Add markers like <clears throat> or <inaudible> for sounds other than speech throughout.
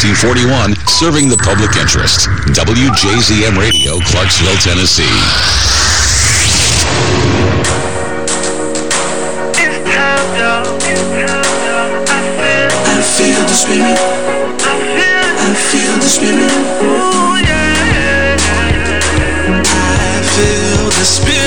1941, serving the public interest. WJZM Radio, Clarksville, Tennessee. Spirit. I feel the spirit. I feel the spirit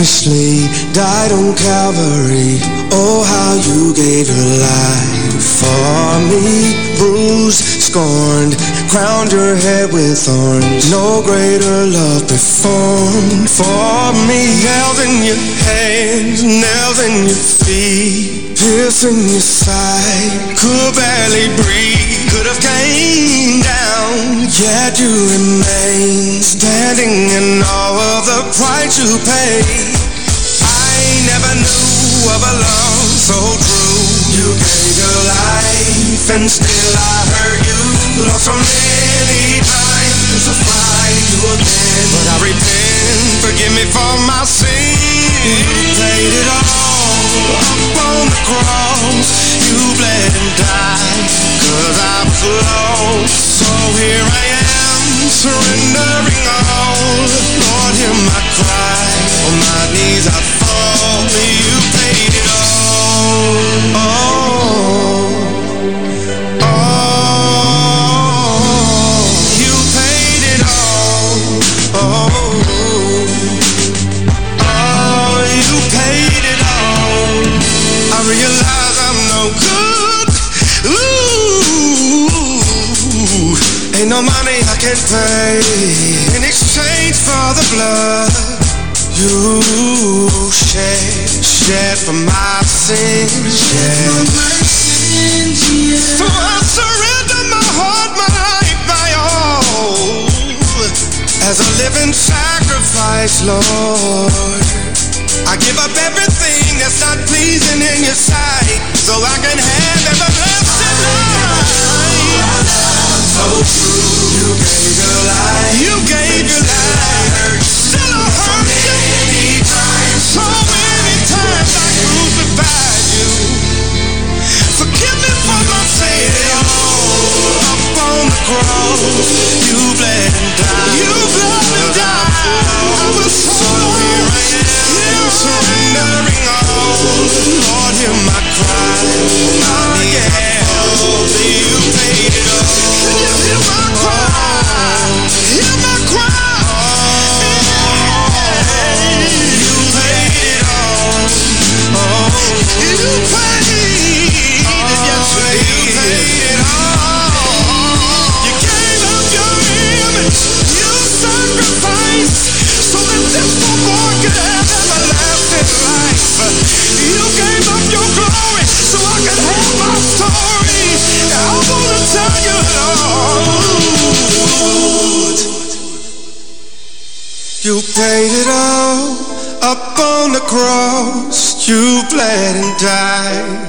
Unselfishly died on Calvary. Oh, how you gave your life for me. Bruised, scorned, crowned your head with thorns. No greater love performed for me. Nails in your hands, nails in your feet, piercing your side. Could barely breathe. Could have came down, yet you remain standing in all of the price you paid. Of a love so true. You gave your life, and still I hurt you. Lost so many times to find you again, but I repent. Forgive me for my sin. You paid it all up on the cross. You bled and died, cause I was lost. So here I am, surrendering all. Lord, hear my cry. On my knees I fall. Pay in exchange for the blood you shed, shed for my sins. Shed. for my sins, yeah. So I surrender my heart, my life, my all as a living sacrifice, Lord. I give up everything that's not pleasing in your sight so I can have everlasting life. So true. You gave your life. You gave your life. Still hurt Lord, died.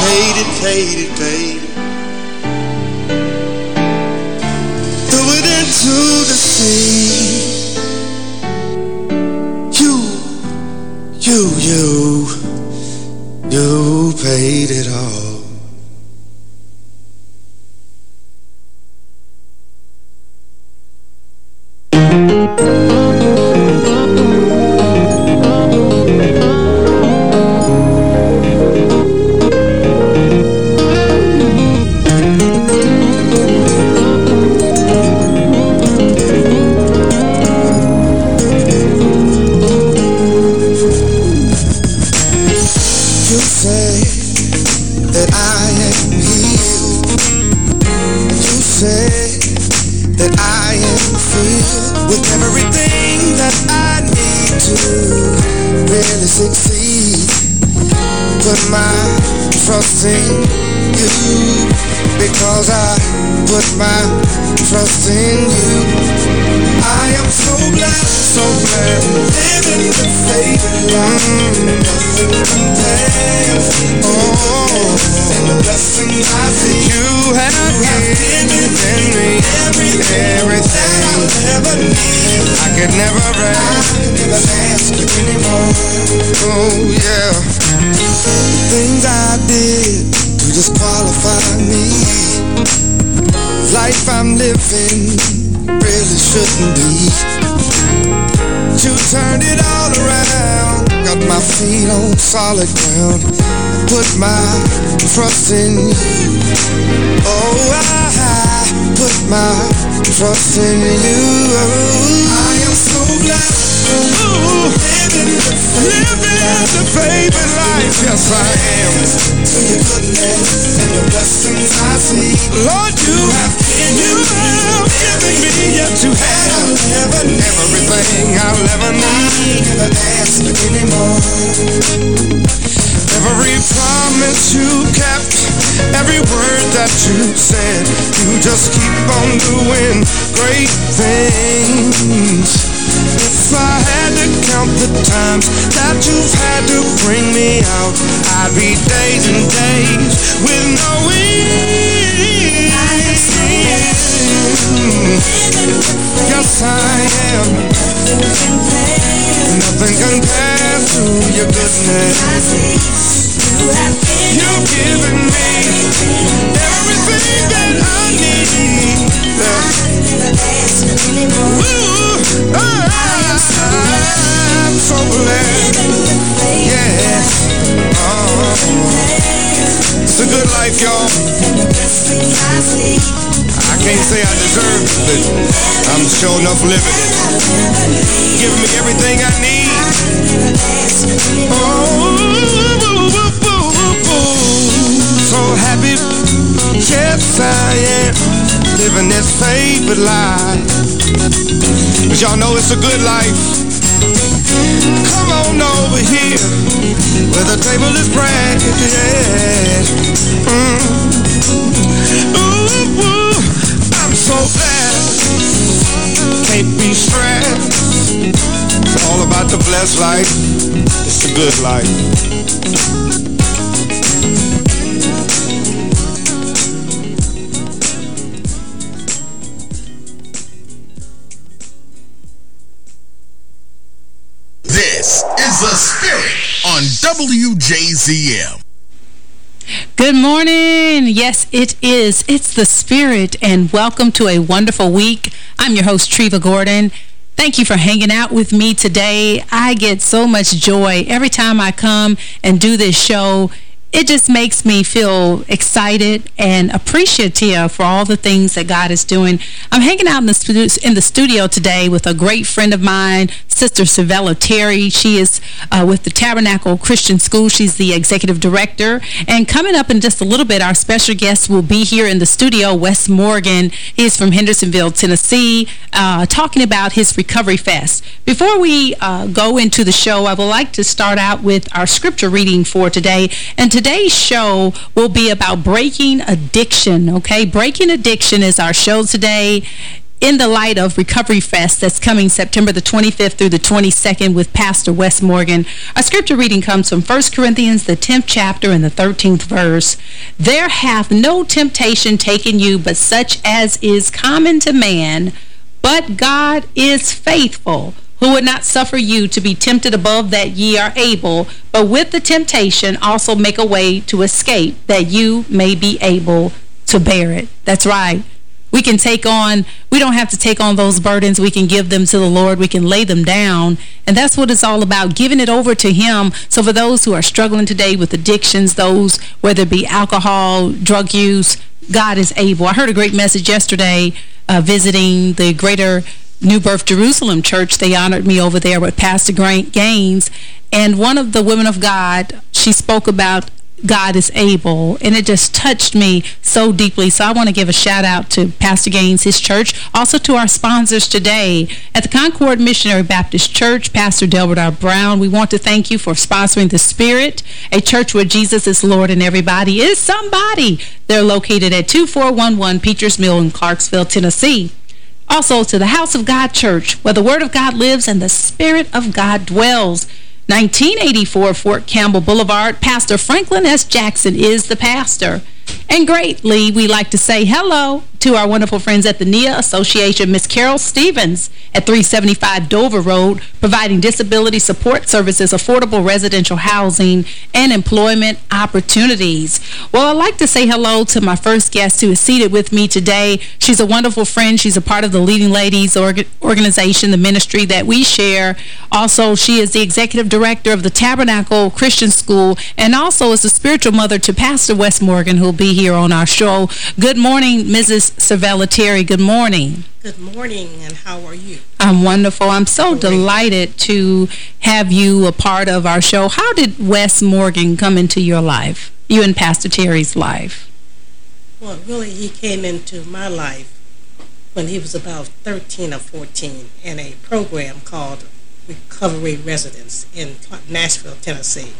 Paid it, paid feet on solid ground, put my trust in you. Oh, I put my trust in you. I am so glad. Ooh, living the favorite life, yes I am. Your goodness and your blessings I see. Lord, you have you have given me yet to have everything I'll ever need. Never ask anymore. Every promise you kept, every word that you said, you just keep on doing great things. If I had to count the times that you've had to bring me out, I'd be days and days with no end. Yes, I am. Nothing compares to your goodness. You've given me everything that I need. Ooh, I'm so glad. It's a good life, y'all. I can't say I deserve it, but I'm sure enough living it. Give me everything I need. Oh, so happy. Yes, I am living this favorite life. But y'all know it's a good life. Come on over here where the table is spread. It is. It's the Spirit, and welcome to a wonderful week. I'm your host, Treva Gordon. Thank you for hanging out with me today. I get so much joy every time I come and do this show. It just makes me feel excited and appreciative for all the things that God is doing. I'm hanging out in the, in the studio today with a great friend of mine, Sister Savella Terry. She is uh, with the Tabernacle Christian School. She's the executive director. And coming up in just a little bit, our special guest will be here in the studio, Wes Morgan. He's from Hendersonville, Tennessee, uh, talking about his Recovery Fest. Before we uh, go into the show, I would like to start out with our scripture reading for today. And today's show will be about breaking addiction, okay? Breaking addiction is our show today. in the light of Recovery Fest that's coming September the 25th through the 22nd with Pastor Wes Morgan, our scripture reading comes from 1 Corinthians, the 10th chapter and the 13th verse. There hath no temptation taken you but such as is common to man, but God is faithful, who would not suffer you to be tempted above that ye are able, but with the temptation also make a way to escape, that you may be able to bear it. That's right. We can take on, we don't have to take on those burdens. We can give them to the Lord. We can lay them down. And that's what it's all about, giving it over to Him. So for those who are struggling today with addictions, those, whether it be alcohol, drug use, God is able. I heard a great message yesterday uh, visiting the Greater New Birth Jerusalem Church. They honored me over there with Pastor Grant Gaines. And one of the women of God, she spoke about God is able. And it just touched me so deeply. So I want to give a shout out to Pastor Gaines, his church, also to our sponsors today. At the Concord Missionary Baptist Church, Pastor Delbert R. Brown, we want to thank you for sponsoring The Spirit, a church where Jesus is Lord and everybody is somebody. They're located at 2411 Peachers Mill in Clarksville, Tennessee. Also to the House of God Church, where the Word of God lives and the Spirit of God dwells. 1984 Fort Campbell Boulevard, Pastor Franklin S. Jackson is the pastor. And greatly, we like to say hello to our wonderful friends at the NIA Association, Miss Carol Stevens at 375 Dover Road, providing disability support services, affordable residential housing, and employment opportunities. Well, I'd like to say hello to my first guest who is seated with me today. She's a wonderful friend. She's a part of the Leading Ladies org organization, the ministry that we share. Also, she is the executive director of the Tabernacle Christian School and also is the spiritual mother to Pastor Wes Morgan, who will be here on our show. Good morning, Mrs. Cervella Terry. Good morning. Good morning, and how are you? I'm wonderful. I'm so Great. delighted to have you a part of our show. How did Wes Morgan come into your life, you and Pastor Terry's life? Well, really, he came into my life when he was about 13 or 14 in a program called Recovery Residence in Nashville, Tennessee.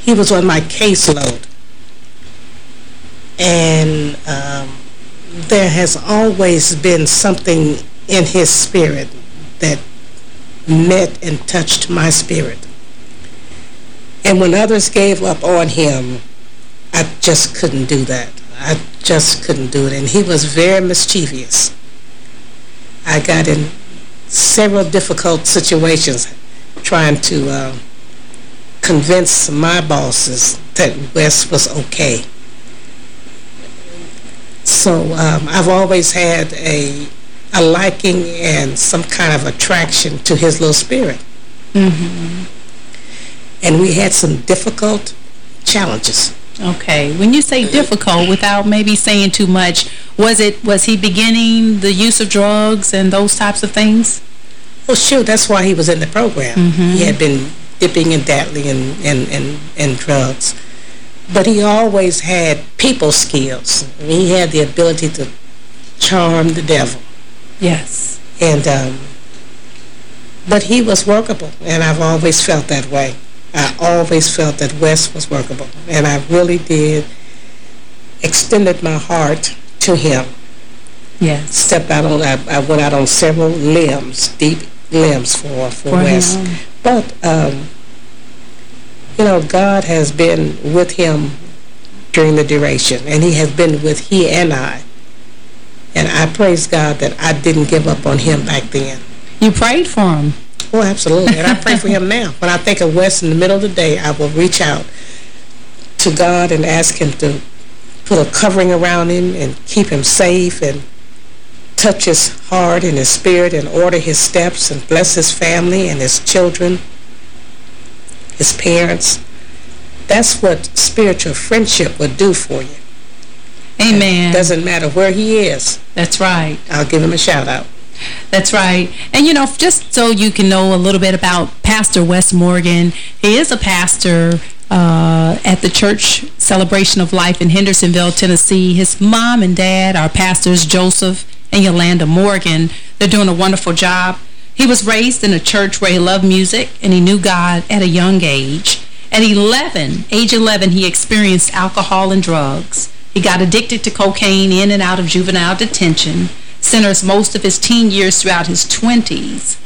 He was on my caseload and um, there has always been something in his spirit that met and touched my spirit. And when others gave up on him, I just couldn't do that. I just couldn't do it. And he was very mischievous. I got in several difficult situations trying to uh, convince my bosses that Wes was okay. So um, I've always had a, a liking and some kind of attraction to his little spirit. Mm -hmm. And we had some difficult challenges. Okay. When you say difficult, without maybe saying too much, was it was he beginning the use of drugs and those types of things? Well, sure. That's why he was in the program. Mm -hmm. He had been dipping and dabbling in, in, in, in drugs. But he always had people skills. He had the ability to charm the devil. Yes. And, um, but he was workable, and I've always felt that way. I always felt that Wes was workable, and I really did extended my heart to him. Yes. Stepped out on, I, I went out on several limbs, deep limbs for, for, for Wes. But, um, you know, God has been with him during the duration, and he has been with he and I. And I praise God that I didn't give up on him back then. You prayed for him. Oh, absolutely. And I pray for him now. When I think of Wes in the middle of the day, I will reach out to God and ask him to put a covering around him and keep him safe and touch his heart and his spirit and order his steps and bless his family and his children his parents. That's what spiritual friendship would do for you. Amen. It doesn't matter where he is. That's right. I'll give him a shout out. That's right. And, you know, just so you can know a little bit about Pastor Wes Morgan, he is a pastor uh, at the Church Celebration of Life in Hendersonville, Tennessee. His mom and dad are pastors Joseph and Yolanda Morgan. They're doing a wonderful job. He was raised in a church where he loved music and he knew God at a young age. At 11, age 11, he experienced alcohol and drugs. He got addicted to cocaine in and out of juvenile detention. centers most of his teen years throughout his 20s.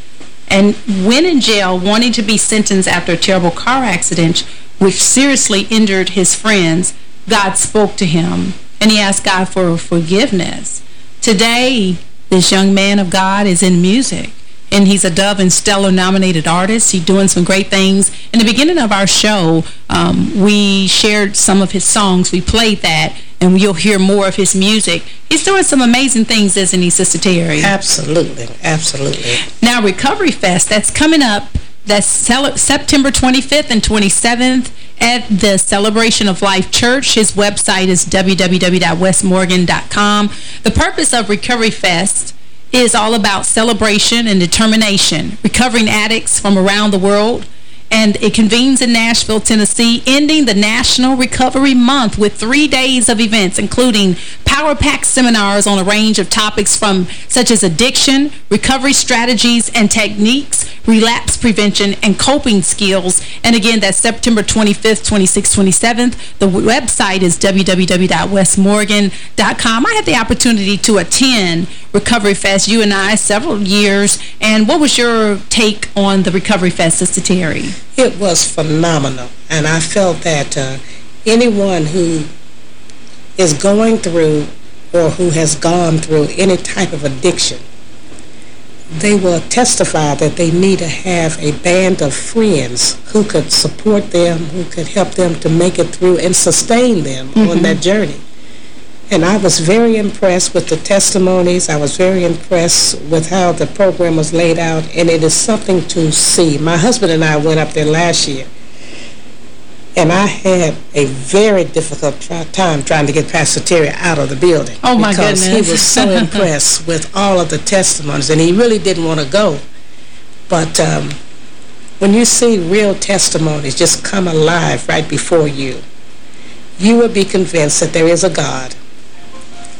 And when in jail, wanting to be sentenced after a terrible car accident, which seriously injured his friends, God spoke to him, and he asked God for forgiveness. Today, this young man of God is in music and he's a Dove and Stellar nominated artist. He's doing some great things. In the beginning of our show, um, we shared some of his songs. We played that, and you'll hear more of his music. He's doing some amazing things, isn't he, Sister Terry? Absolutely, absolutely. Now, Recovery Fest, that's coming up. That's September 25th and 27th at the Celebration of Life Church. His website is www.wesmorgan.com. The purpose of Recovery Fest is all about celebration and determination, recovering addicts from around the world, and it convenes in Nashville, Tennessee, ending the National Recovery Month with three days of events, including power-packed seminars on a range of topics from such as addiction, recovery strategies and techniques, relapse prevention, and coping skills. And again, that's September 25th, 26th, 27th. The website is www.wesmorgan.com. I had the opportunity to attend Recovery Fest, you and I, several years. And what was your take on the Recovery Fest, Sister Terry? It was phenomenal. And I felt that uh, anyone who is going through or who has gone through any type of addiction, they will testify that they need to have a band of friends who could support them, who could help them to make it through and sustain them mm -hmm. on that journey. And I was very impressed with the testimonies. I was very impressed with how the program was laid out, and it is something to see. My husband and I went up there last year, and I had a very difficult time trying to get Pastor Terry out of the building. Oh, my goodness. Because he was so <laughs> impressed with all of the testimonies, and he really didn't want to go. But um, when you see real testimonies just come alive right before you, you will be convinced that there is a God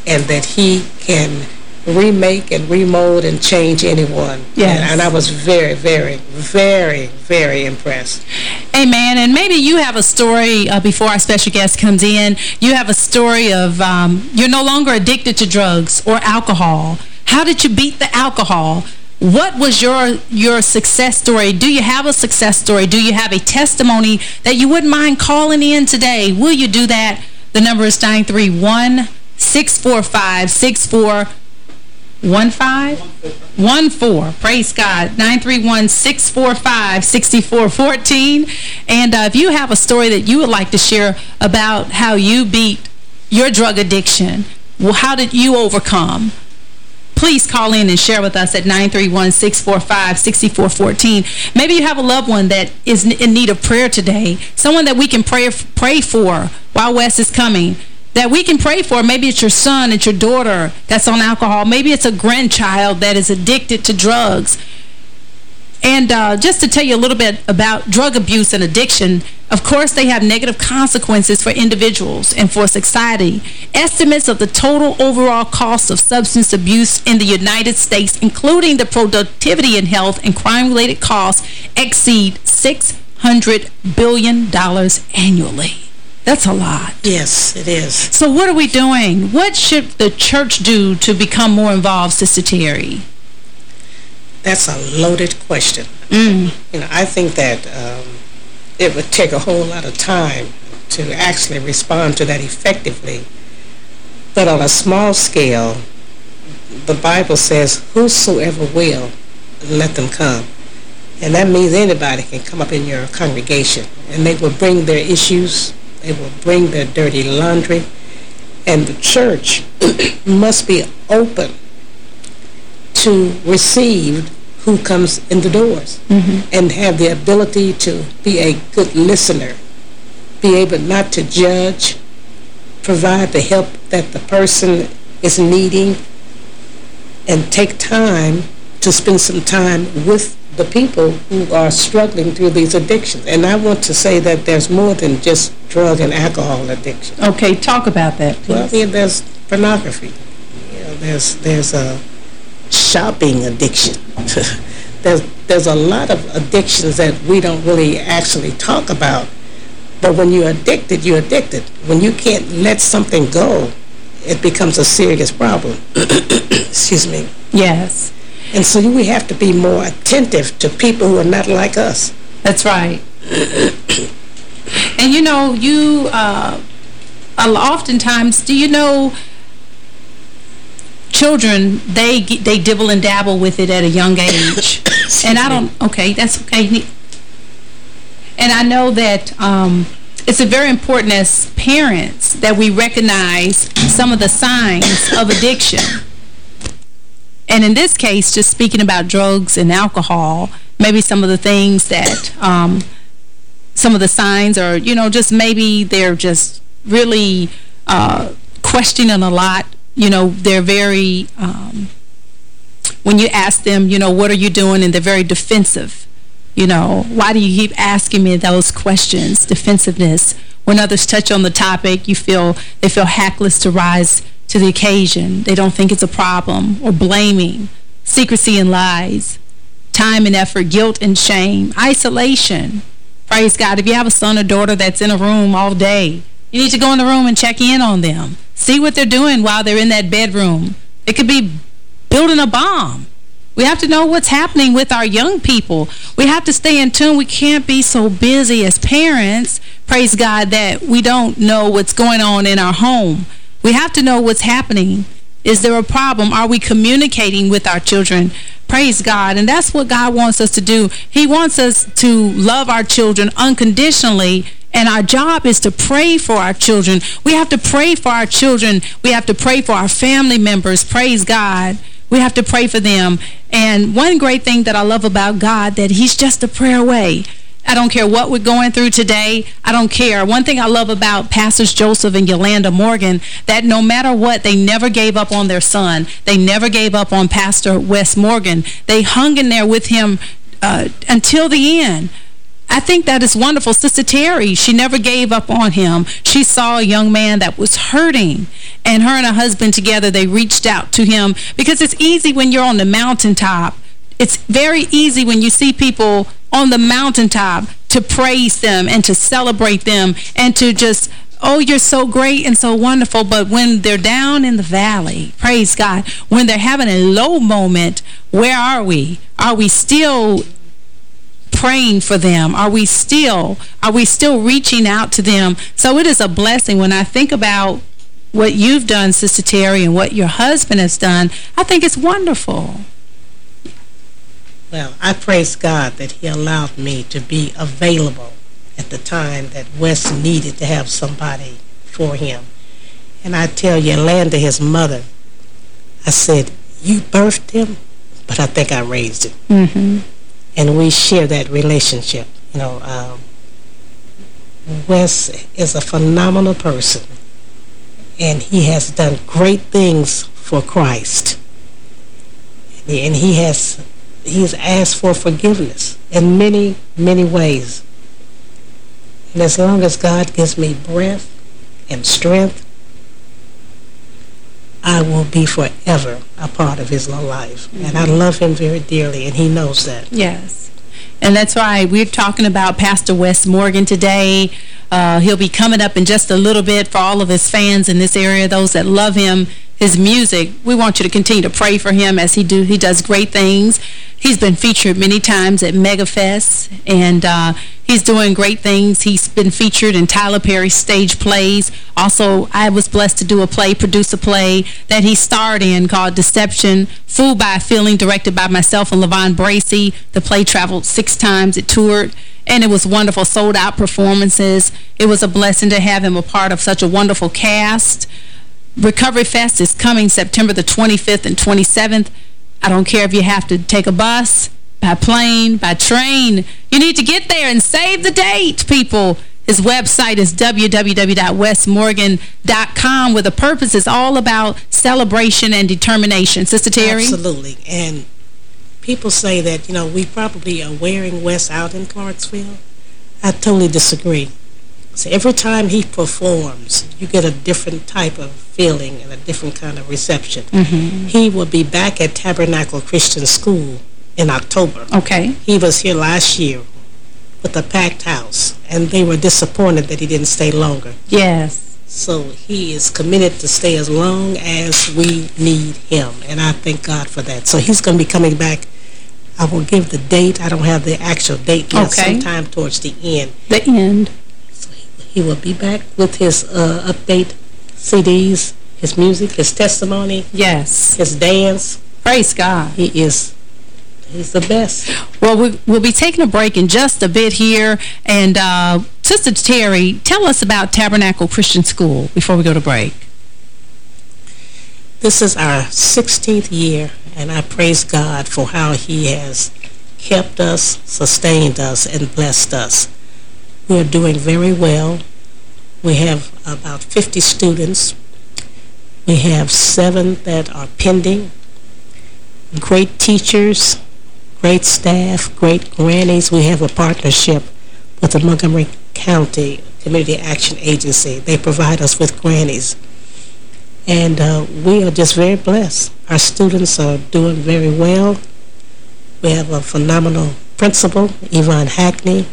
and that he can remake and remold and change anyone. Yes. And, and, I was very, very, very, very impressed. Amen. And maybe you have a story, uh, before our special guest comes in, you have a story of um, you're no longer addicted to drugs or alcohol. How did you beat the alcohol? What was your your success story? Do you have a success story? Do you have a testimony that you wouldn't mind calling in today? Will you do that? The number is 931 645 6415 Praise God. 931-645-6414. And uh, if you have a story that you would like to share about how you beat your drug addiction, well, how did you overcome? Please call in and share with us at 931-645-6414. Maybe you have a loved one that is in need of prayer today. Someone that we can pray, pray for while Wes is coming that we can pray for. Maybe it's your son, it's your daughter that's on alcohol. Maybe it's a grandchild that is addicted to drugs. And uh, just to tell you a little bit about drug abuse and addiction, of course, they have negative consequences for individuals and for society. Estimates of the total overall cost of substance abuse in the United States, including the productivity and health and crime-related costs, exceed $600 billion annually. That's a lot. Yes, it is. So what are we doing? What should the church do to become more involved, Sister Terry? That's a loaded question. Mm. You know, I think that um, it would take a whole lot of time to actually respond to that effectively. But on a small scale, the Bible says, whosoever will, let them come. And that means anybody can come up in your congregation, and they will bring their issues, they will bring their dirty laundry. And the church <clears throat> must be open to receive who comes in the doors mm -hmm. and have the ability to be a good listener, be able not to judge, provide the help that the person is needing, and take time to spend some time with the people who are struggling through these addictions. And I want to say that there's more than just drug and alcohol addiction. Okay, talk about that, please. Well, yeah, there's pornography. You know, there's there's a shopping addiction. <laughs> there's there's a lot of addictions that we don't really actually talk about. But when you're addicted, you're addicted. When you can't let something go, it becomes a serious problem. <coughs> Excuse me. Yes. And so we have to be more attentive to people who are not like us. That's right. and you know, you uh, oftentimes, do you know, children, they they dibble and dabble with it at a young age. <coughs> and I don't, okay, that's okay. And I know that um, it's a very important as parents that we recognize some of the signs of addiction. And in this case, just speaking about drugs and alcohol, maybe some of the things that, um, some of the signs are, you know, just maybe they're just really uh, questioning a lot. You know, they're very, um, when you ask them, you know, what are you doing? And they're very defensive. You know, why do you keep asking me those questions? Defensiveness. When others touch on the topic, you feel they feel hackless to rise to the occasion. They don't think it's a problem or blaming, secrecy and lies, time and effort, guilt and shame, isolation. Praise God. If you have a son or daughter that's in a room all day, you need to go in the room and check in on them. See what they're doing while they're in that bedroom. It could be building a bomb. We have to know what's happening with our young people. We have to stay in tune. We can't be so busy as parents, praise God, that we don't know what's going on in our home. We have to know what's happening. Is there a problem? Are we communicating with our children? Praise God. And that's what God wants us to do. He wants us to love our children unconditionally and our job is to pray for our children. We have to pray for our children. We have to pray for our family members. Praise God. We have to pray for them. And one great thing that I love about God, that he's just a prayer away. I don't care what we're going through today. I don't care. One thing I love about Pastors Joseph and Yolanda Morgan, that no matter what, they never gave up on their son. They never gave up on Pastor Wes Morgan. They hung in there with him uh, until the end. I think that is wonderful. Sister Terry, she never gave up on him. She saw a young man that was hurting, and her and her husband together, they reached out to him because it's easy when you're on the mountaintop. It's very easy when you see people on the mountaintop to praise them and to celebrate them and to just oh, you're so great and so wonderful. But when they're down in the valley, praise God, when they're having a low moment, where are we? Are we still praying for them? Are we still, are we still reaching out to them? So it is a blessing when I think about what you've done, Sister Terry, and what your husband has done. I think it's wonderful. Well, I praise God that he allowed me to be available at the time that Wes needed to have somebody for him. And I tell Yolanda, his mother, I said, you birthed him, but I think I raised him. Mm -hmm. And we share that relationship. You know, um, Wes is a phenomenal person. And he has done great things for Christ. And he has he has asked for forgiveness in many, many ways. And as long as God gives me breath and strength, I will be forever a part of his life. Mm -hmm. And I love him very dearly, and he knows that. Yes. And that's why we're talking about Pastor Wes Morgan today. Uh, he'll be coming up in just a little bit for all of his fans in this area, those that love him his music. We want you to continue to pray for him as he do he does great things. He's been featured many times at MegaFest, and uh, he's doing great things. He's been featured in Tyler Perry stage plays. Also, I was blessed to do a play, produce a play that he starred in called Deception, Fooled by Feeling, directed by myself and LaVon Bracy. The play traveled six times. It toured and it was wonderful, sold-out performances. It was a blessing to have him a part of such a wonderful cast. Recovery Fest is coming September the 25th and 27th. I don't care if you have to take a bus, by plane, by train. You need to get there and save the date, people. His website is www.wesmorgan.com where the purpose is all about celebration and determination. Sister Terry? Absolutely. And people say that, you know, we probably are wearing Wes out in Clarksville. I totally disagree. So every time he performs, you get a different type of feeling and a different kind of reception. Mm -hmm. He will be back at Tabernacle Christian School in October. Okay. He was here last year with a packed house, and they were disappointed that he didn't stay longer. Yes. So he is committed to stay as long as we need him, and I thank God for that. So he's going to be coming back. I will give the date. I don't have the actual date yet. Okay. Sometime towards the end. The end. So he, he will be back with his uh, update CDs, his music, his testimony, Yes. his dance. Praise God. He is, he's the best. Well, we, we'll be taking a break in just a bit here. And uh, Sister Terry, tell us about Tabernacle Christian School before we go to break. This is our 16th year, and I praise God for how he has kept us, sustained us, and blessed us. We are doing very well. We have about 50 students. We have seven that are pending. Great teachers, great staff, great grannies. We have a partnership with the Montgomery County Community Action Agency. They provide us with grannies. And uh, we are just very blessed. Our students are doing very well. We have a phenomenal principal, Yvonne Hackney.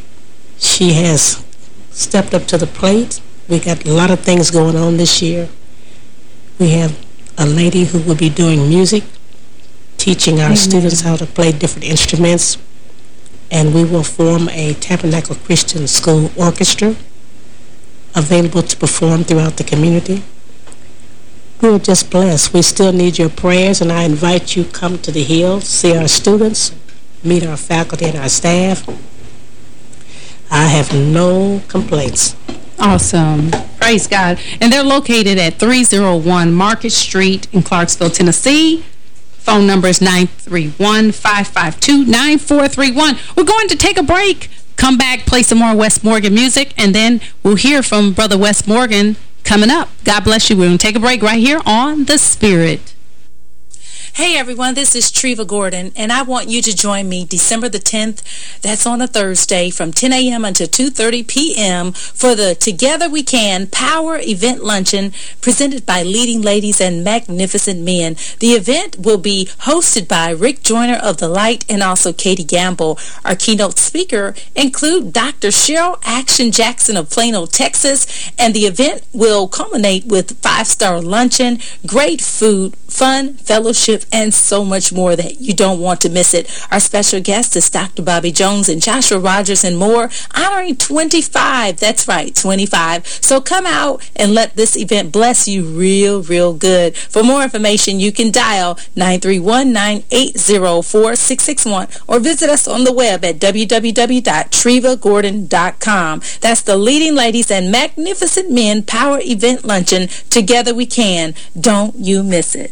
She has stepped up to the plate. We got a lot of things going on this year. We have a lady who will be doing music, teaching our students how to play different instruments. And we will form a Tabernacle Christian School Orchestra available to perform throughout the community. We're just blessed. We still need your prayers, and I invite you come to the Hill, see our students, meet our faculty and our staff. I have no complaints. Awesome. Praise God. And they're located at 301 Market Street in Clarksville, Tennessee. Phone number is 931-552-9431. We're going to take a break. Come back, play some more Wes Morgan music, and then we'll hear from Brother Wes Morgan coming up. God bless you. We're going to take a break right here on The Spirit. Hey everyone, this is Treva Gordon, and I want you to join me December the 10th, that's on a Thursday, from 10 a.m. until 2.30 p.m. for the Together We Can Power Event Luncheon presented by leading ladies and magnificent men. The event will be hosted by Rick Joyner of The Light and also Katie Gamble. Our keynote speaker include Dr. Cheryl Action Jackson of Plano, Texas, and the event will culminate with five-star luncheon, great food, fun, fellowship, and so much more that you don't want to miss it. Our special guest is Dr. Bobby Jones and Joshua Rogers and more, honoring 25. That's right, 25. So come out and let this event bless you real, real good. For more information, you can dial 931-980-4661 or visit us on the web at www.trevagordon.com. That's the Leading Ladies and Magnificent Men Power Event Luncheon. Together we can. Don't you miss it.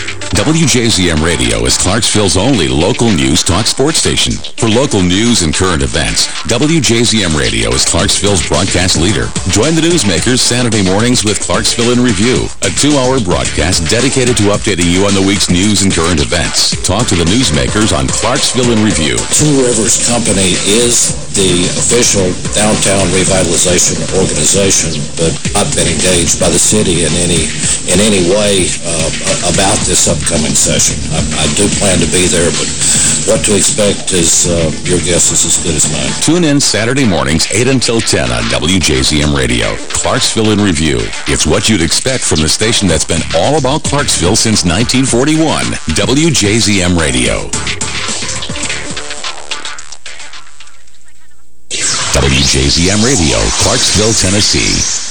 WJZM Radio is Clarksville's only local news talk sports station. For local news and current events, WJZM Radio is Clarksville's broadcast leader. Join the newsmakers Saturday mornings with Clarksville in Review, a two-hour broadcast dedicated to updating you on the week's news and current events. Talk to the newsmakers on Clarksville in Review. Two Rivers Company is the official downtown revitalization organization, but I've been engaged by the city in any in any way uh, about this upcoming session. I, I do plan to be there, but what to expect is uh, your guess is as good as mine. Tune in Saturday mornings 8 until 10 on WJZM Radio. Clarksville in Review. It's what you'd expect from the station that's been all about Clarksville since 1941. WJZM Radio. WJZM Radio, Clarksville, Tennessee.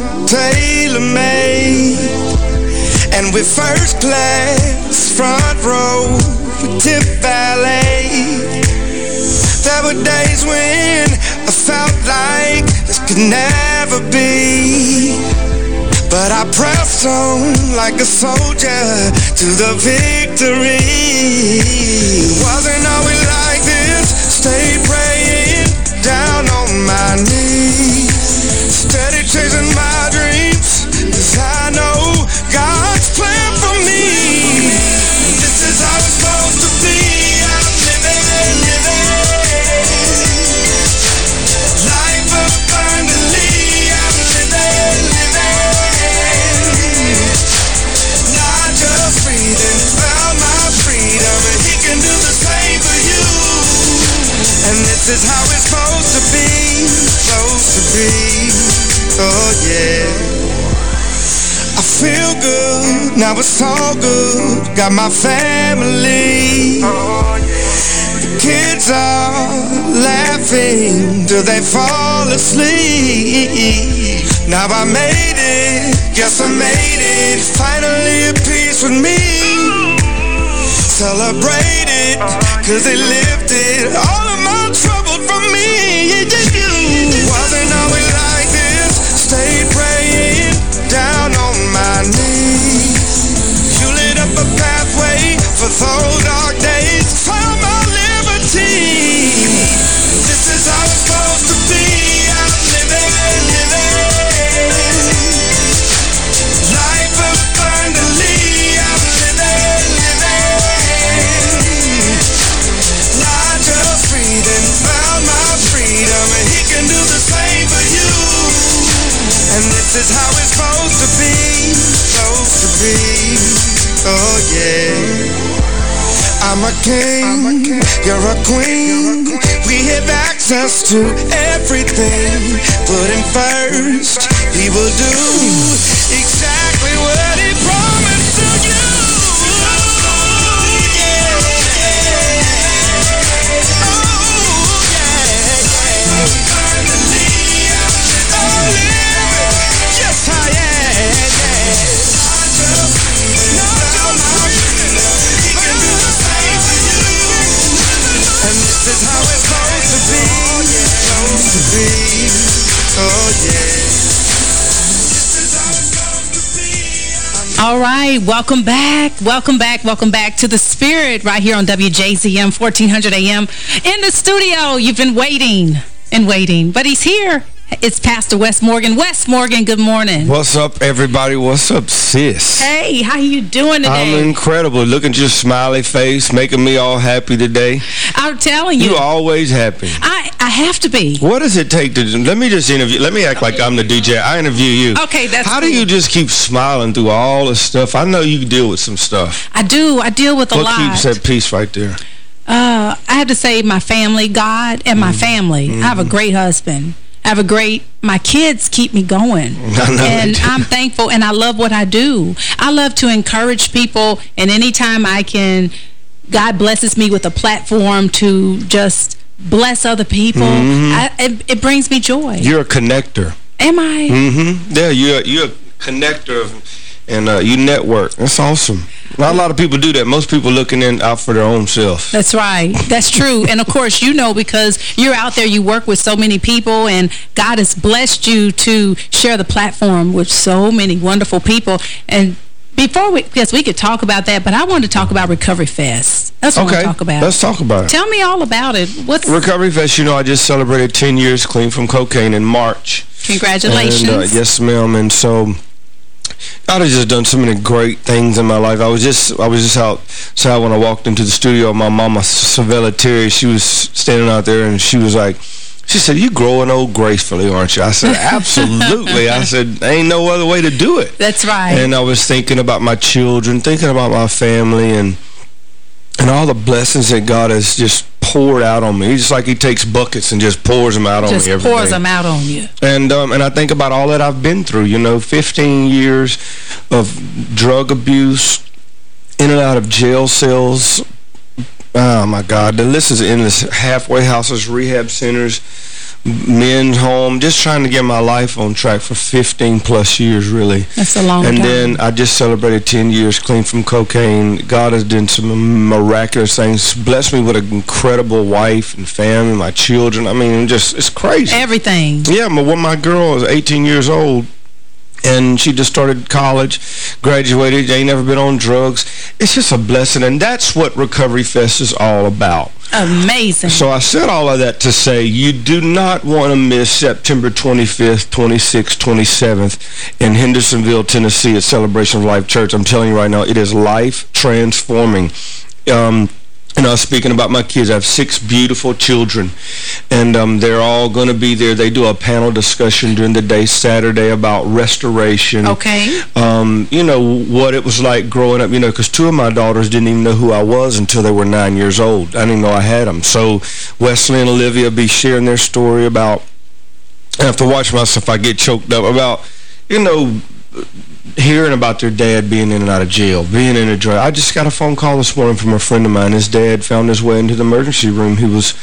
On, tailor-made. And with first class, front row, tip valet. There were days when I felt like this could never be. But I pressed on like a soldier to the victory. Wasn't always like this. Stay Oh yeah. I feel good, now it's all good. Got my family. The kids are laughing till they fall asleep. Now I made it, yes I made it. Finally at peace with me. Celebrate it, cause they lifted all of my trouble from me. King, you're a queen. We have access to everything. Put him first, he will do right, welcome back. Welcome back. Welcome back to The Spirit right here on WJZM 1400 AM. In the studio, you've been waiting and waiting, but he's here. It's Pastor Wes Morgan. Wes Morgan, good morning. What's up, everybody? What's up, sis? Hey, how you doing today? I'm incredible. Look at your smiley face, making me all happy today. I'm telling you. You're always happy. I, I have to be. What does it take to... Let me just interview... Let me act like I'm the DJ. I interview you. Okay, that's How do you just keep smiling through all the stuff? I know you deal with some stuff. I do. I deal with a what lot. keeps that peace right there? Uh, I have to say my family, God, and Mm-hmm. my family. I have a great husband. I have a great, my kids keep me going. <laughs> And. I'm thankful and I love what I do. I love to encourage people and anytime I can, God blesses me with a platform to just bless other people, I, it, it brings me joy. You're a connector. Am I? Mm-hmm. Yeah, you're, you're a connector of, and uh, you network. That's awesome. Not a lot of people do that. Most people looking in out for their own self. That's right. That's true. and of course, you know because you're out there, you work with so many people, and God has blessed you to share the platform with so many wonderful people. And before we, yes, we could talk about that, but I want to talk about Recovery Fest. That's what Okay, we'll talk about. let's talk about it. Tell me all about it. What's Recovery Fest, you know, I just celebrated 10 years clean from cocaine in March. Congratulations. And, uh, yes, ma'am. And so God has just done so many great things in my life. I was just I was just outside when I walked into the studio. My mama, Savella Terry, she was standing out there and she was like, she said, you growing old gracefully, aren't you? I said, <laughs> absolutely. I said, ain't no other way to do it. That's right. And I was thinking about my children, thinking about my family, and and all the blessings that God has just poured out on me. He's just like he takes buckets and just pours them out Just on me every pours day. them out on you. And um, and I think about all that I've been through, you know, 15 years of drug abuse, in and out of jail cells. Oh, my God. The list is endless. Halfway houses, rehab centers, men's home, just trying to get my life on track for 15 plus years, really. That's a long and time. then I just celebrated 10 years clean from cocaine. God has done some miraculous things. Blessed me with an incredible wife and family, my children. I mean, just it's crazy. Everything. Yeah, my, when my girl is 18 years old, and she just started college, graduated, ain't never been on drugs. It's just a blessing, and that's what Recovery Fest is all about. Amazing. So I said all of that to say you do not want to miss September 25th, 26th, 27th in Hendersonville, Tennessee at Celebration of Life Church. I'm telling you right now, it is life-transforming. Um, you know, speaking about my kids, I have six beautiful children, and um, they're all going to be there. They do a panel discussion during the day Saturday about restoration. Okay. Um, you know, what it was like growing up, you know, because two of my daughters didn't even know who I was until they were nine years old. I didn't know I had them. So Wesley and Olivia be sharing their story about, I have to watch myself if I get choked up, about, you know, hearing about their dad being in and out of jail, being in a drug. I just got a phone call this morning from a friend of mine. His dad found his way into the emergency room. He was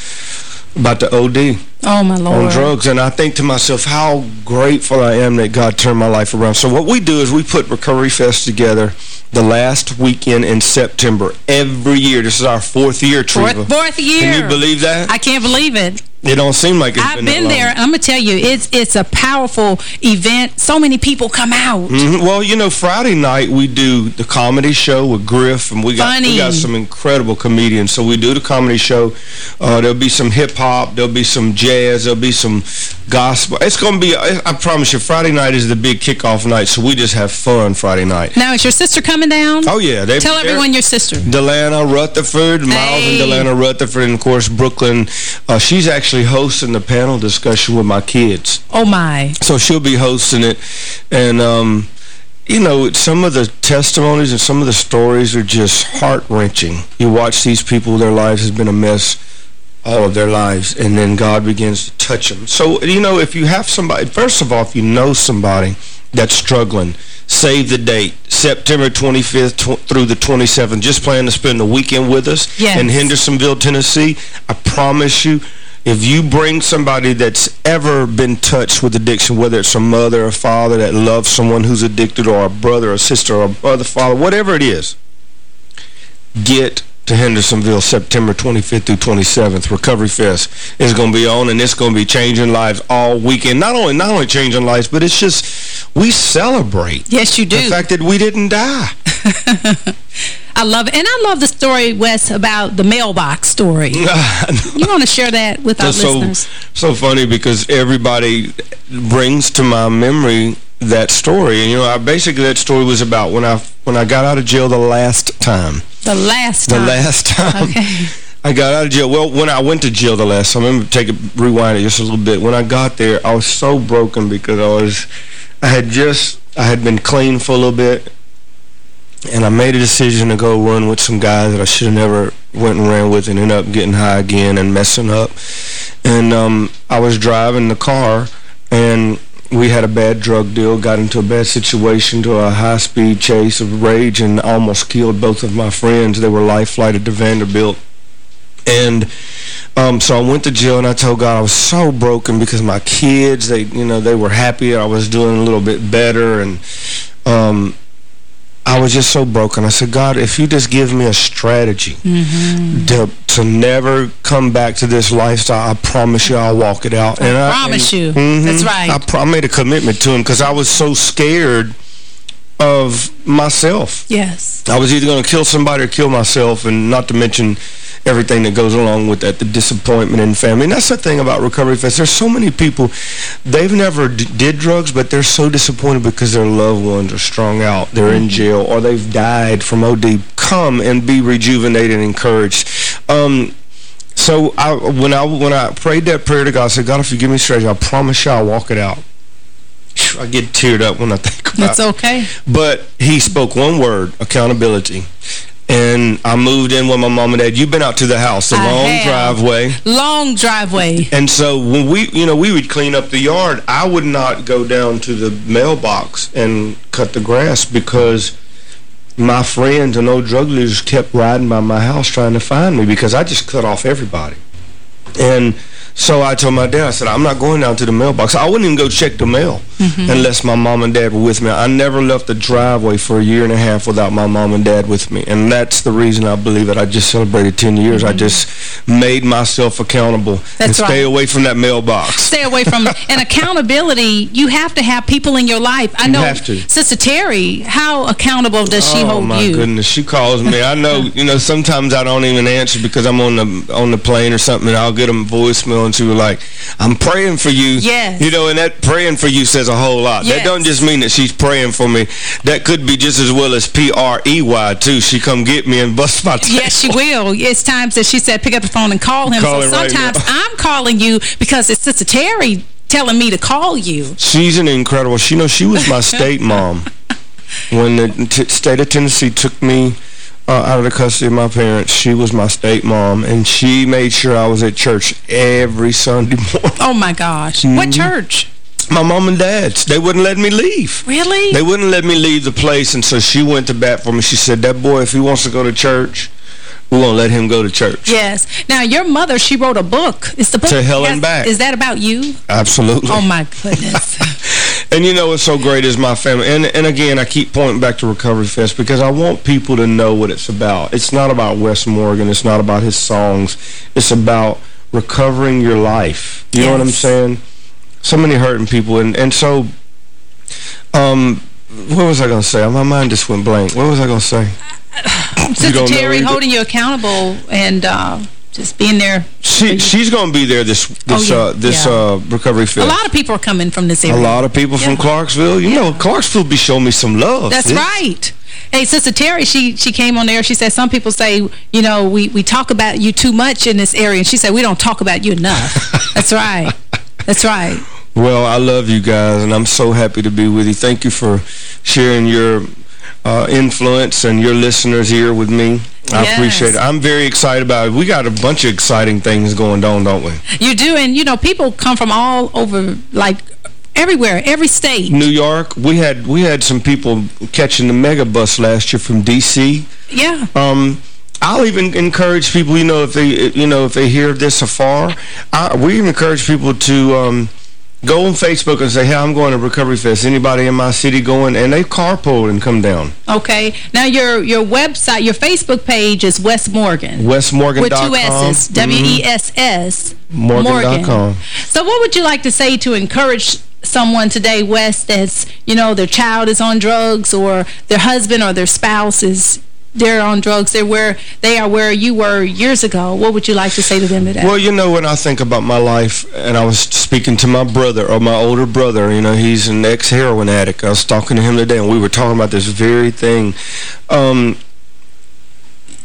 about to OD Oh, my Lord. on drugs. And I think to myself how grateful I am that God turned my life around. So what we do is we put Recovery Fest together the last weekend in September every year. This is our fourth year, Treva. Fourth, fourth year. Can you believe that? I can't believe it. It don't seem like it's I've been, been there. I'm going to tell you, it's it's a powerful event. So many people come out. Mhm. Well, you know, Friday night we do the comedy show with Griff, and we got Funny. we got some incredible comedians. So we do the comedy show. Uh, there'll be some hip hop. There'll be some jazz. There'll be some gospel. It's going to be. I, I promise you, Friday night is the big kickoff night. So we just have fun Friday night. Now, is your sister coming down? Oh yeah, they Tell everyone your sister. Delana Rutherford, Miles Hey. and Delana Rutherford, and of course Brooklyn. Uh, she's actually hosting the panel discussion with my kids. Oh, my. So she'll be hosting it. And, um, you know, some of the testimonies and some of the stories are just heart-wrenching. You watch these people, their lives has been a mess all of their lives, and then God begins to touch them. So, you know, if you have somebody, first of all, if you know somebody that's struggling, save the date, September 25th through the 27th. Just plan to spend the weekend with us Yes. in Hendersonville, Tennessee. I promise you, if you bring somebody that's ever been touched with addiction, whether it's a mother or father that loves someone who's addicted or a brother or sister or a brother, father, whatever it is, get to Hendersonville September 25th through 27th. Recovery Fest is going to be on, and it's going to be changing lives all weekend. Not only not only changing lives, but it's just, we celebrate Yes, you do. the fact that we didn't die. <laughs> I love it. And I love the story, Wes, about the mailbox story. <laughs> you want to share that with our That's so, listeners? so funny because everybody brings to my memory that story. And, you know, I, basically that story was about when I when I got out of jail the last time. The last The time. last time. Okay. <laughs> I got out of jail. Well, when I went to jail the last time, let me take it, rewind it just a little bit. When I got there, I was so broken because I was, I had just, I had been clean for a little bit, and I made a decision to go run with some guys that I should have never went and ran with and ended up getting high again and messing up. And um, I was driving the car, and we had a bad drug deal, got into a bad situation to a high-speed chase of rage and almost killed both of my friends. They were life-flighted to Vanderbilt. And um, so I went to jail, and I told God I was so broken because my kids, they, you know, they were happy. I was doing a little bit better, and um, I was just so broken. I said, God, if you just give me a strategy to, to never come back to this lifestyle, I promise you I'll walk it out. and I promise and- you. Mhm. That's right. I, I made a commitment to him because I was so scared of myself. Yes. I was either going to kill somebody or kill myself, and not to mention everything that goes along with that, the disappointment in family. And that's the thing about Recovery Fest. There's so many people, they've never did drugs, but they're so disappointed because their loved ones are strung out, they're in jail, or they've died from OD. Come and be rejuvenated and encouraged. Um, so I, when I when I prayed that prayer to God, I said, God, if you give me strategy, I promise you I'll walk it out. I get teared up when I think about It's it. okay. But he spoke one word, accountability. And I moved in with my mom and dad. You've been out to the house, the I long have. driveway. Long driveway. And so when we, you know, we would clean up the yard, I would not go down to the mailbox and cut the grass because my friends and old drug dealers kept riding by my house trying to find me because I just cut off everybody. And So I told my dad, I said, I'm not going down to the mailbox. I wouldn't even go check the mail mm -hmm. unless my mom and dad were with me. I never left the driveway for a year and a half without my mom and dad with me. And that's the reason I believe that I just celebrated 10 years. Mm -hmm. I mm-hmm. just made myself accountable that's and stay right. away from that mailbox. Stay away from <laughs> And accountability, you have to have people in your life. I know, Sister Terry, how accountable does she oh, hold you? Oh, my goodness. She calls me. I know, you know, sometimes I don't even answer because I'm on the on the plane or something, and I'll get a voicemail, and she was like, I'm praying for you. Yes. You know, and that praying for you says a whole lot. Yes. That don't just mean that she's praying for me. That could be just as well as P-R-E-Y, too. She come get me and bust my tail. Yes, she will. It's times that she said pick up the phone and call him. Call so sometimes right I'm calling you because it's Sister Terry telling me to call you. She's an incredible. She knows she was my <laughs> state mom. When the state of Tennessee took me uh, out of the custody of my parents. She was my state mom, and she made sure I was at church every Sunday <laughs> morning. Oh, my gosh. Mm -hmm. What mm-hmm. church? My mom and dad's. They wouldn't let me leave. Really? They wouldn't let me leave the place, and so she went to bat for me. She said, that boy, if he wants to go to church, we won't let him go to church. Yes. Now, your mother, she wrote a book. It's the book. To Hell and Back. Is that about you? Absolutely. Oh, my goodness. <laughs> and you know what's so great is my family. And, and again, I keep pointing back to Recovery Fest because I want people to know what it's about. It's not about Wes Morgan. It's not about his songs. It's about recovering your life. You yes. know what I'm saying? So many hurting people. And, and so, um, what was I going to say? My mind just went blank. What was I going to say? <coughs> Sister Terry holding you accountable and uh, just being there. She she's going to be there this this oh, yeah. uh, this yeah. uh, Recovery Fest. A lot of people are coming from this area. A lot of people yeah. from Clarksville. You know, Clarksville be showing me some love. That's right. Hey, Sister Terry, she she came on there. She said some people say, you know, we, we talk about you too much in this area. And she said, we don't talk about you enough. <laughs> That's right. That's right. Well, I love you guys, and I'm so happy to be with you. Thank you for sharing your uh, influence and your listeners here with me. I yes. appreciate it. I'm very excited about it. We got a bunch of exciting things going on, don't we? You do, and, you know, people come from all over, like, everywhere, every state. New York, we had we had some people catching the mega bus last year from D.C. Yeah. Um, I'll even encourage people, you know, if they, you know, if they hear this afar, I, we encourage people to um, go on Facebook and say, hey, I'm going to Recovery Fest. Anybody in my city going? And they carpool and come down. Okay. Now, your your website, your Facebook page is Wes Morgan. WesMorgan.com. With two S's. W-E-S-S. Morgan.com. So what would you like to say to encourage someone today, Wes, that's, you know, their child is on drugs or their husband or their spouse is they're on drugs. They're where they are where you were years ago. What would you like to say to them today? Well, you know, when I think about my life, and I was speaking to my brother, or my older brother, you know, he's an ex-heroin addict. I was talking to him today, and we were talking about this very thing. Um,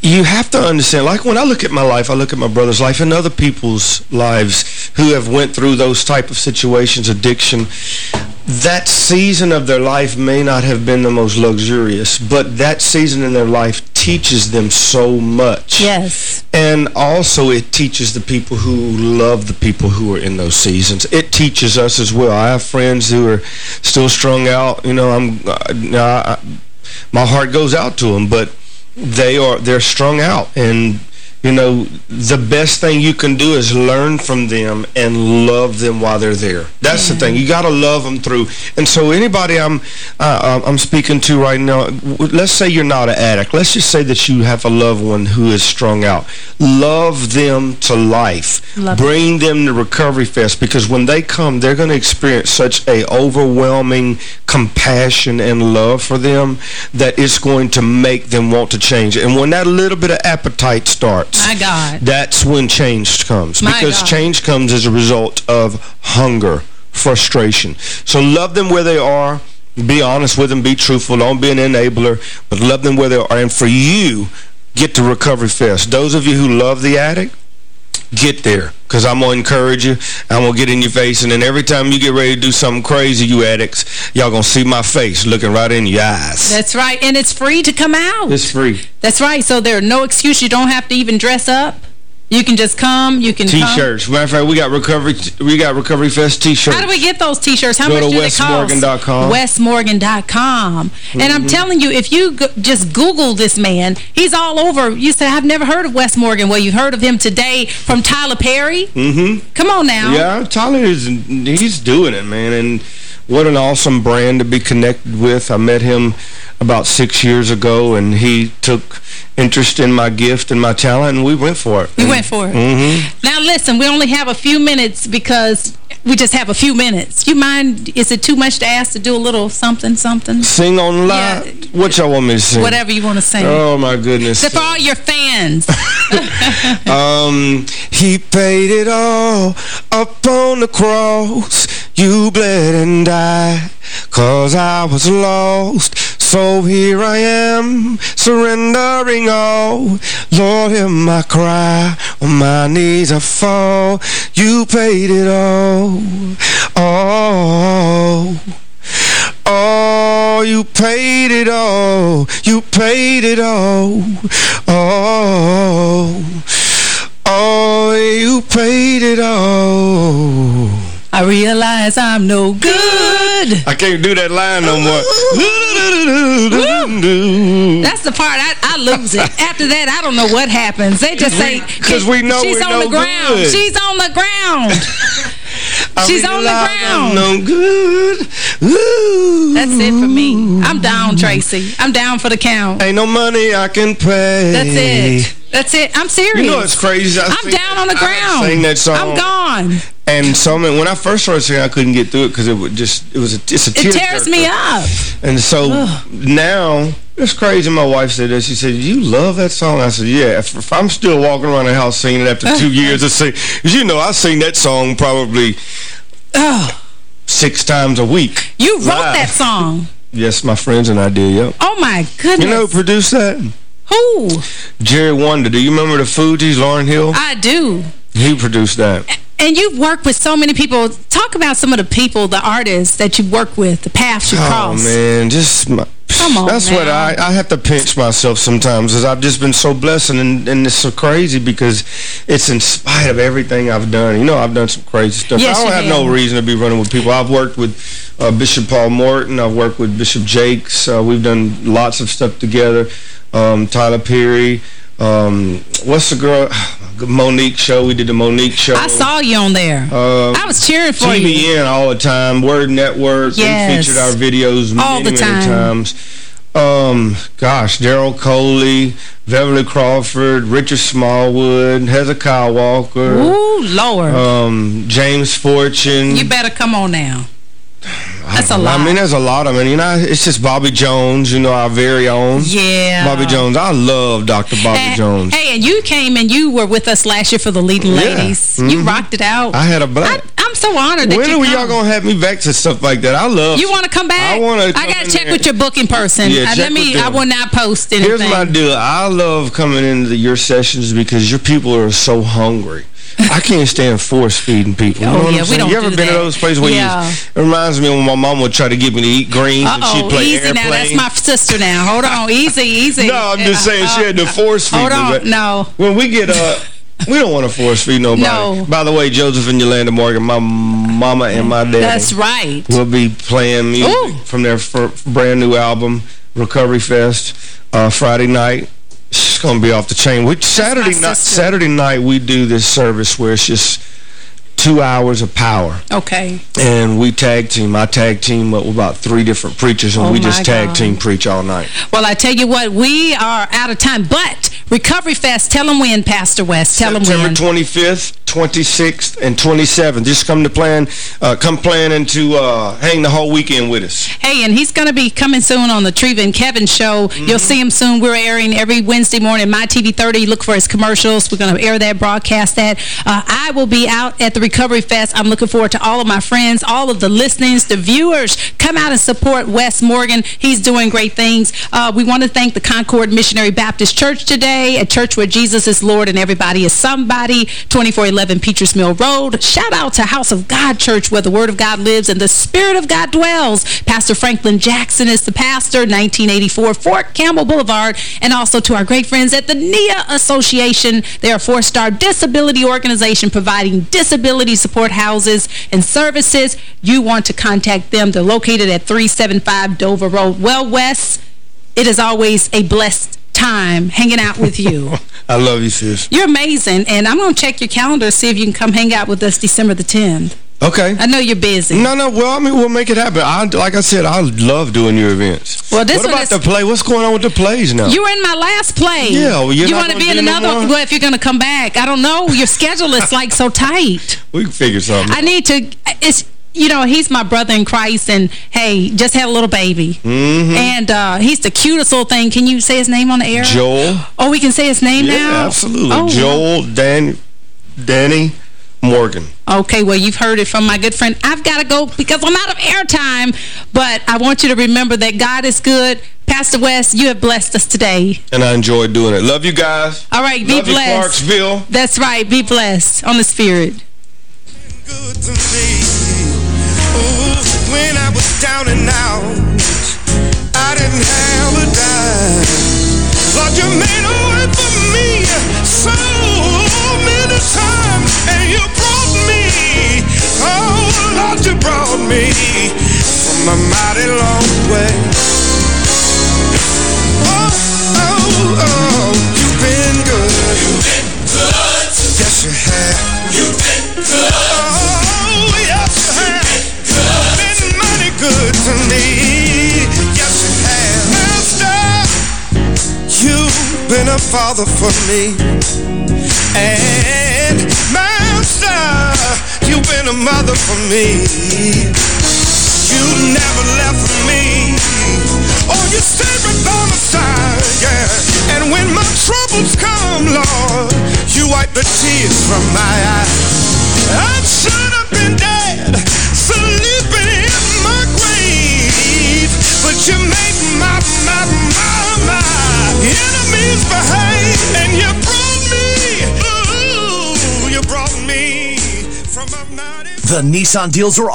you have to understand, like when I look at my life, I look at my brother's life and other people's lives who have went through those type of situations, addiction, that season of their life may not have been the most luxurious, but that season in their life teaches them so much. Yes. And also it teaches the people who love the people who are in those seasons. It teaches us as well. I have friends who are still strung out. You know, I'm uh, I, my heart goes out to them, but they are they're strung out and you know, the best thing you can do is learn from them and love them while they're there. That's the thing. You got to love them through. And so anybody I'm uh, I'm speaking to right now, let's say you're not an addict. Let's just say that you have a loved one who is strung out. Love them to life. Love Bring them to Recovery Fest because when they come, they're going to experience such a overwhelming compassion and love for them that it's going to make them want to change. And when that little bit of appetite starts, my God. That's when change comes. My because God. change comes as a result of hunger, frustration. So love them where they are. Be honest with them. Be truthful. Don't be an enabler. But love them where they are. And for you, get to Recovery Fest. Those of you who love the addict, get there because I'm going to encourage you. I'm going to get in your face. And then every time you get ready to do something crazy, you addicts, y'all going to see my face looking right in your eyes. That's right. And it's free to come out. It's free. That's right. So there's no excuse. You don't have to even dress up. You can just come. You can T-shirts. Matter of fact, we got Recovery we got Recovery Fest T-shirts. How do we get those T-shirts? How Go much do they cost? wesmorgan.com. Wesmorgan.com. And I'm Mhm. telling you, if you go, just Google this man, he's all over. You said, I've never heard of Wes Morgan. Well, you've heard of him today from Tyler Perry. Mm-hmm. Come on now. Yeah, Tyler is he's doing it, man, and what an awesome brand to be connected with. I met him about six years ago, and he took interest in my gift and my talent, and we went for it. We went for it. Mm-hmm. Now, listen, we only have a few minutes because we just have a few minutes. You mind, is it too much to ask to do a little something, something? Sing on live. What y'all want me to sing? Whatever you want to sing. Oh, my goodness. Except for all your fans. <laughs> <laughs> um, he paid it all up on the cross. You bled and died, cause I was lost. So here I am, surrendering all. Lord, hear my cry, on my knees I fall. You paid it all, all. Oh, you paid it all. You paid it all. Oh, oh, you paid it all. I realize I'm no good. I can't do that line no more. That's the part I, I lose it. After that, I don't know what happens. They just say, Because we know she's on no the ground. good. She's on the ground. <laughs> I She's on the ground. no good. Ooh. That's it for me. I'm down, Tracy. I'm down for the count. Ain't no money I can pay. That's it. That's it. I'm serious. You know it's crazy. I I'm sing- down on the I ground. Sing that song. I'm gone. And so when I first started singing, I couldn't get through it because it would just it was a it's a It tear tears me up. And so now it's crazy. My wife said that she said, "You love that song." I said, "Yeah." If, if I'm still walking around the house singing it after two <laughs> years, I say, 'cause you know, I sing that song probably six times a week. You wrote Live. that song. Yes, my friends and I did. Yep. Oh my goodness. You know who produced that? Who? Jerry Wonder. Do you remember the Fugees, Lauryn Hill? I do. He produced that. And you've worked with so many people. Talk about some of the people, the artists that you work with, the paths you Oh, cross. man, just... My, Come on That's what. I, I have to pinch myself sometimes because I've just been so blessed and, and it's so crazy because it's in spite of everything I've done. You know, I've done some crazy stuff. Yes, I don't have have. no reason to be running with people. I've worked with uh, Bishop Paul Morton. I've worked with Bishop Jakes. Uh, we've done lots of stuff together. Um, Tyler Perry. Um, what's the girl? Mo'Nique show. We did the Mo'Nique show. I saw you on there. Uh, I was cheering for you. TBN all the time. Word Network. Yes. Featured our videos All many, the many times. Um, gosh, Daryl Coley, Beverly Crawford, Richard Smallwood, Hezekiah Walker. Ooh, Lord. Um, James Fortune. you better come on now. That's a I lot. I mean, there's a lot of them. You know, it's just Bobby Jones, you know, our very own. Yeah. Bobby Jones. I love Dr. Bobby And- Jones. Hey, and you came and you were with us last year for the Leading Yeah. Ladies. You Mhm. rocked it out. I had a blast. I'm so honored that when are y'all going to have me back to stuff like that? I love You want to come back? I want to I got to check with your booking person. Yeah, Uh, Let me. I will not post anything. Here's my deal. I love coming into your sessions because your people are so hungry. I can't stand force feeding people. You Oh, know what yeah, we don't You ever do been to those places where Yeah. you, it reminds me when my mom would try to get me to eat greens and she'd Uh-oh, play easy airplane. now. That's my sister now. Hold on. Easy, easy. No, I'm just Uh, saying she uh, had to force feed Hold on. No. When we get uh we don't want to force feed nobody. No. By the way, Joseph and Yolanda Morgan, my mama and my dad. That's right. We'll be playing music Ooh. from their brand new album, Recovery Fest, uh, Friday night. Going to be off the chain. We, Saturday night. Saturday night, we do this service where it's just two hours of power. Okay. And we tag team. I tag team with about three different preachers, and Oh, we just tag God. team preach all night. Well, I tell you what, we are out of time. But Recovery Fest, tell them when, Pastor Wes. Tell them September 25th, 26th, and 27th. Just come to plan, uh, come planning to uh, hang the whole weekend with us. Hey, and he's going to be coming soon on the Treva and Kevin show. Mm-hmm. You'll see him soon. We're airing every Wednesday morning, My TV 30. Look for his commercials. We're going to air that, broadcast that. Uh, I will be out at the Recovery Fest. I'm looking forward to all of my friends, all of the listenings, the viewers. Come out and support Wes Morgan. He's doing great things. Uh, we want to thank the Concord Missionary Baptist Church today. a Church Where Jesus is Lord and Everybody is Somebody, 2411 Peachers Mill Road. Shout out to House of God Church where the Word of God lives and the Spirit of God dwells. Pastor Franklin Jackson is the pastor, 1984 Fort Campbell Boulevard, and also to our great friends at the NIA Association. They are a four-star disability organization providing disability support houses and services. You want to contact them. They're located at 375 Dover Road. Well, Wes, it is always a blessed time hanging out with you. <laughs> I love you, sis. You're amazing, and I'm going to check your calendar see if you can come hang out with us December the 10th. Okay. I know you're busy. No, no. Well, I mean, we'll make it happen. I, like I said, I love doing your events. Well, this what about the play? What's going on with the plays now? You were in my last play. Yeah, well, you're you want to be in no another? more? Well, if you're going to come back, I don't know. Your schedule is like so tight. we can figure something. I need to. It's you know he's my brother in Christ, and hey, just had a little baby, Mhm. and uh, he's the cutest little thing. Can you say his name on the air? Joel. Oh, we can say his name yeah, now. absolutely. Oh, Joel, Dan, Danny, Morgan. Okay, well, you've heard it from my good friend. I've got to go because I'm out of airtime, but I want you to remember that God is good. Pastor Wes, you have blessed us today. And I enjoyed doing it. Love you guys. All right, be Love you, blessed. Clarksville. That's right, be blessed on the Spirit. good to me. Ooh, when I was down and out, I didn't have a dime. Lord, you made a way for me so many times, and you you brought me from a mighty long way. Oh, oh, oh, you've been good. You've been good. Yes, you have. You've been good. Oh, yes, you have. Been mighty good to me. Yes, you have. Master, you've been a father for me. And Master, you've been a mother for me. You never left me. Oh, you stayed right by my side, yeah. And when my troubles come, Lord, you wipe the tears from my eyes. I should have been dead, sleeping in my grave. But you made my, my, my, my enemies behave. The Nissan deals are